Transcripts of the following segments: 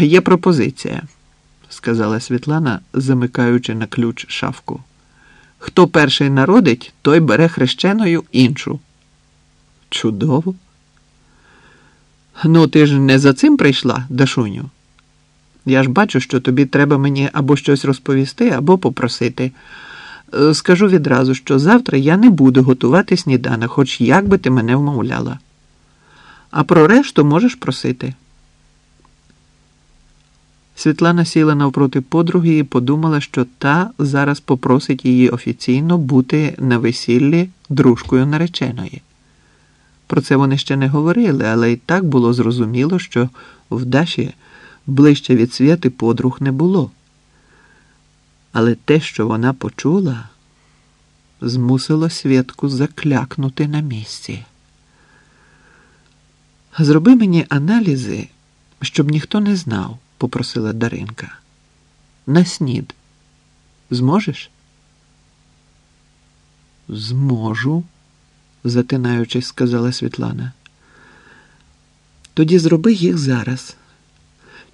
Є пропозиція, сказала Світлана, замикаючи на ключ шафку. Хто перший народить, той бере хрещеною іншу. Чудово. Ну, ти ж не за цим прийшла, Дашуню. Я ж бачу, що тобі треба мені або щось розповісти, або попросити. Е, Скажу відразу, що завтра я не буду готувати сніданок, хоч як би ти мене вмовляла. А про решту можеш просити. Світлана сіла навпроти подруги і подумала, що та зараз попросить її офіційно бути на весіллі дружкою нареченої. Про це вони ще не говорили, але й так було зрозуміло, що в Даші ближче від святи подруг не було. Але те, що вона почула, змусило Святку заклякнути на місці. Зроби мені аналізи, щоб ніхто не знав, попросила Даринка. На снід. Зможеш? Зможу, затинаючись, сказала Світлана. Тоді зроби їх зараз.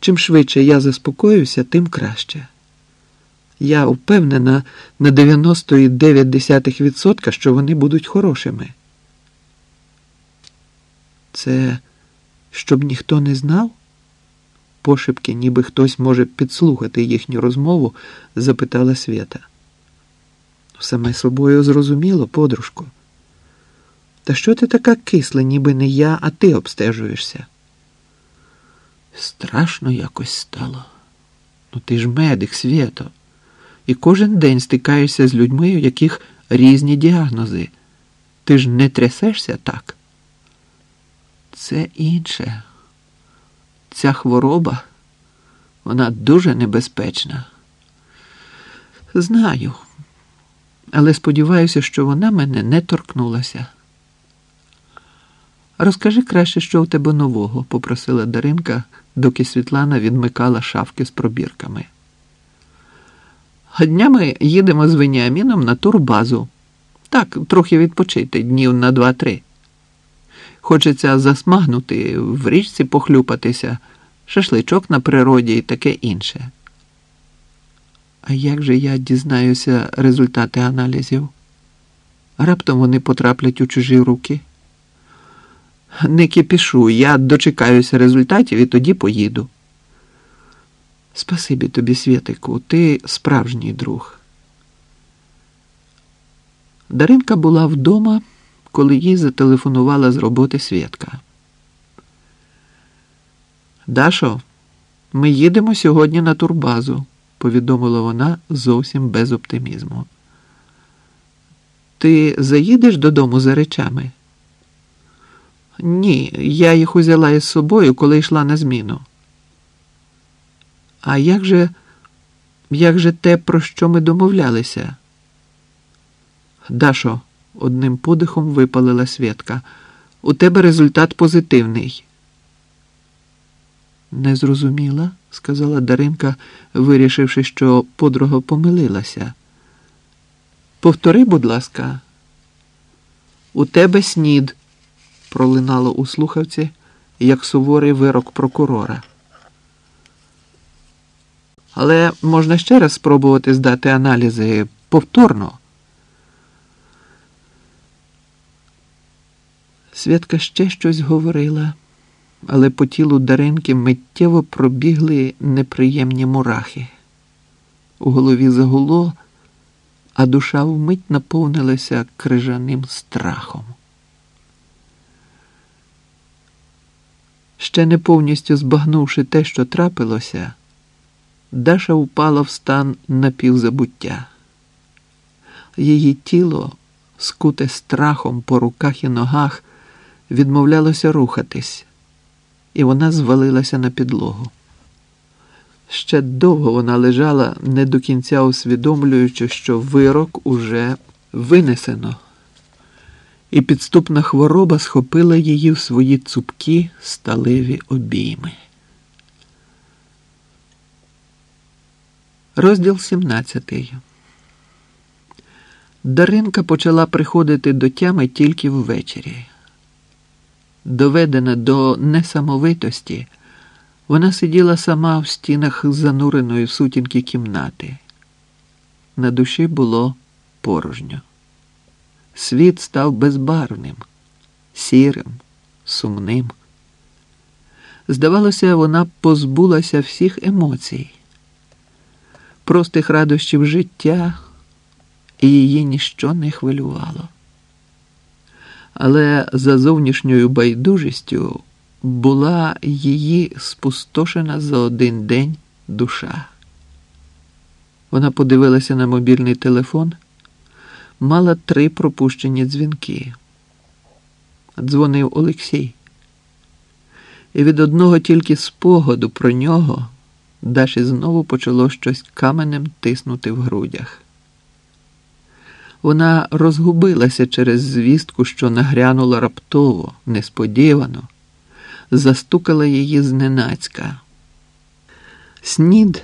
Чим швидше я заспокоюся, тим краще. Я впевнена на 99%, що вони будуть хорошими. Це щоб ніхто не знав? Пошепки, ніби хтось може підслухати їхню розмову, запитала Свята. Саме собою зрозуміло, подружко. Та що ти така кисла, ніби не я, а ти обстежуєшся? Страшно якось стало. Ну ти ж медик, Свято, і кожен день стикаєшся з людьми, у яких різні діагнози. Ти ж не трясешся так? Це інше. Ця хвороба, вона дуже небезпечна. Знаю, але сподіваюся, що вона мене не торкнулася. Розкажи краще, що у тебе нового, попросила Даринка, доки Світлана відмикала шафки з пробірками. Днями їдемо з Веніаміном на турбазу. Так, трохи відпочити днів на два-три. Хочеться засмагнути, в річці похлюпатися, шашличок на природі і таке інше. А як же я дізнаюся результати аналізів? Раптом вони потраплять у чужі руки. Не кипішу, я дочекаюся результатів і тоді поїду. Спасибі тобі, Святику, ти справжній друг. Даринка була вдома, коли їй зателефонувала з роботи Святка. Дашо, ми їдемо сьогодні на турбазу, повідомила вона зовсім без оптимізму. Ти заїдеш додому за речами? Ні, я їх узяла із собою, коли йшла на зміну. А як же, як же те, про що ми домовлялися? Дашо, одним подихом випалила Святка. У тебе результат позитивний. Не зрозуміла, сказала Даринка, вирішивши, що подруга помилилася. Повтори, будь ласка, у тебе снід, пролинало у слухавці, як суворий вирок прокурора. Але можна ще раз спробувати здати аналізи повторно. Святка ще щось говорила, але по тілу Даринки миттєво пробігли неприємні мурахи. У голові загуло, а душа вмить наповнилася крижаним страхом. Ще не повністю збагнувши те, що трапилося, Даша впала в стан напівзабуття. Її тіло, скуте страхом по руках і ногах, відмовлялося рухатись, і вона звалилася на підлогу. Ще довго вона лежала, не до кінця усвідомлюючи, що вирок уже винесено, і підступна хвороба схопила її в свої цупкі сталеві обійми. Розділ 17 Даринка почала приходити до тями тільки ввечері. Доведена до несамовитості, Вона сиділа сама в стінах зануреної сутінки кімнати. На душі було порожньо. Світ став безбарвним, сірим, сумним. Здавалося, вона позбулася всіх емоцій, простих радощів життя, і її ніщо не хвилювало. Але за зовнішньою байдужістю була її спустошена за один день душа. Вона подивилася на мобільний телефон, мала три пропущені дзвінки. Дзвонив Олексій. І від одного тільки спогаду про нього Даші знову почало щось каменем тиснути в грудях. Вона розгубилася через звістку, що нагрянула раптово, несподівано, застукала її зненацька. Снід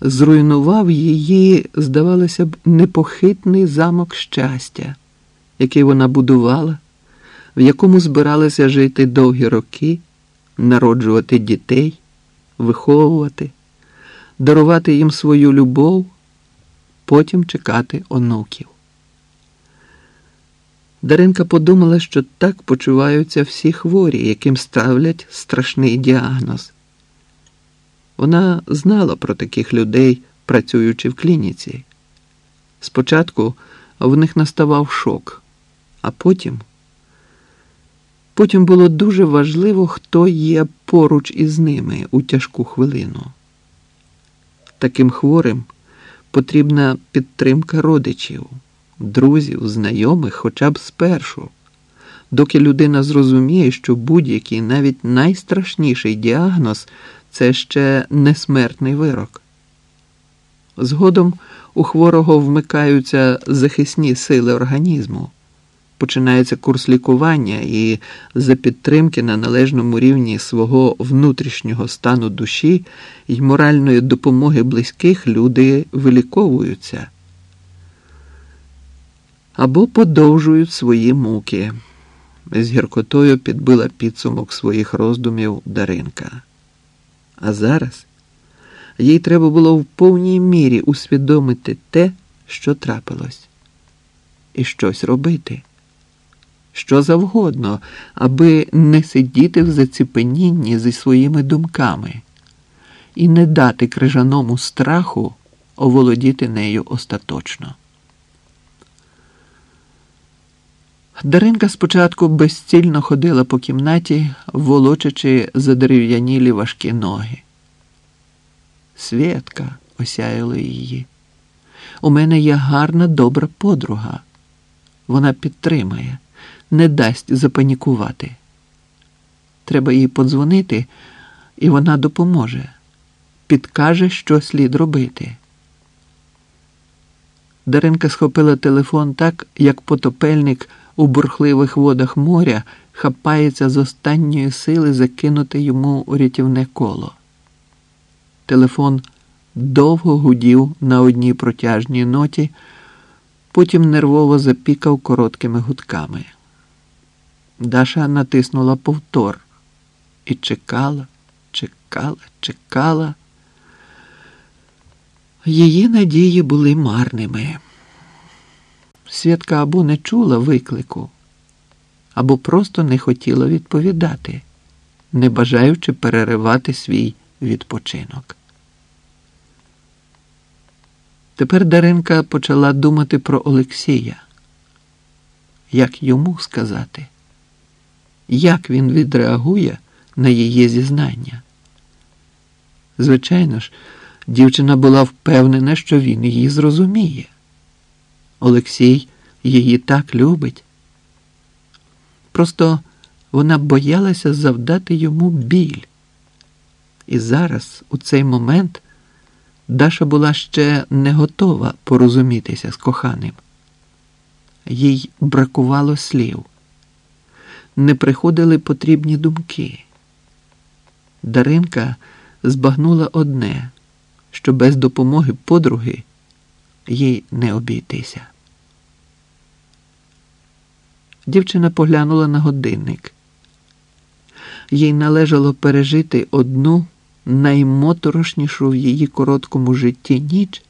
зруйнував її, здавалося б, непохитний замок щастя, який вона будувала, в якому збиралася жити довгі роки, народжувати дітей, виховувати, дарувати їм свою любов, потім чекати онуків. Даринка подумала, що так почуваються всі хворі, яким ставлять страшний діагноз. Вона знала про таких людей, працюючи в клініці. Спочатку в них наставав шок, а потім потім було дуже важливо, хто є поруч із ними у тяжку хвилину. Таким хворим потрібна підтримка родичів, друзів, знайомих хоча б спершу, доки людина зрозуміє, що будь-який навіть найстрашніший діагноз це ще не смертний вирок. Згодом у хворого вмикаються захисні сили організму, починається курс лікування, і за підтримки на належному рівні свого внутрішнього стану душі і моральної допомоги близьких люди виліковуються або подовжують свої муки. З гіркотою підбила підсумок своїх роздумів Даринка. А зараз їй треба було в повній мірі усвідомити те, що трапилось, і щось робити, що завгодно, аби не сидіти в заціпенінні зі своїми думками і не дати крижаному страху оволодіти нею остаточно. Даринка спочатку безцільно ходила по кімнаті, волочачи задерев'янілі важкі ноги. Свєтка осяяла її. У мене є гарна добра подруга. Вона підтримає, не дасть запанікувати. Треба їй подзвонити, і вона допоможе, підкаже, що слід робити. Даринка схопила телефон так, як потопельник у бурхливих водах моря хапається з останньої сили закинути йому рятівне коло. Телефон довго гудів на одній протяжній ноті, потім нервово запікав короткими гудками. Даша натиснула повтор і чекала, чекала, чекала. Її надії були марними. Святка або не чула виклику, або просто не хотіла відповідати, не бажаючи переривати свій відпочинок. Тепер Даринка почала думати про Олексія. Як йому сказати, як він відреагує на її зізнання? Звичайно ж, дівчина була впевнена, що він її зрозуміє. Олексій її так любить. Просто вона боялася завдати йому біль. І зараз, у цей момент, Даша була ще не готова порозумітися з коханим. Їй бракувало слів, не приходили потрібні думки. Даринка збагнула одне, що без допомоги подруги їй не обійтися. Дівчина поглянула на годинник. Їй належало пережити одну наймоторошнішу в її короткому житті ніч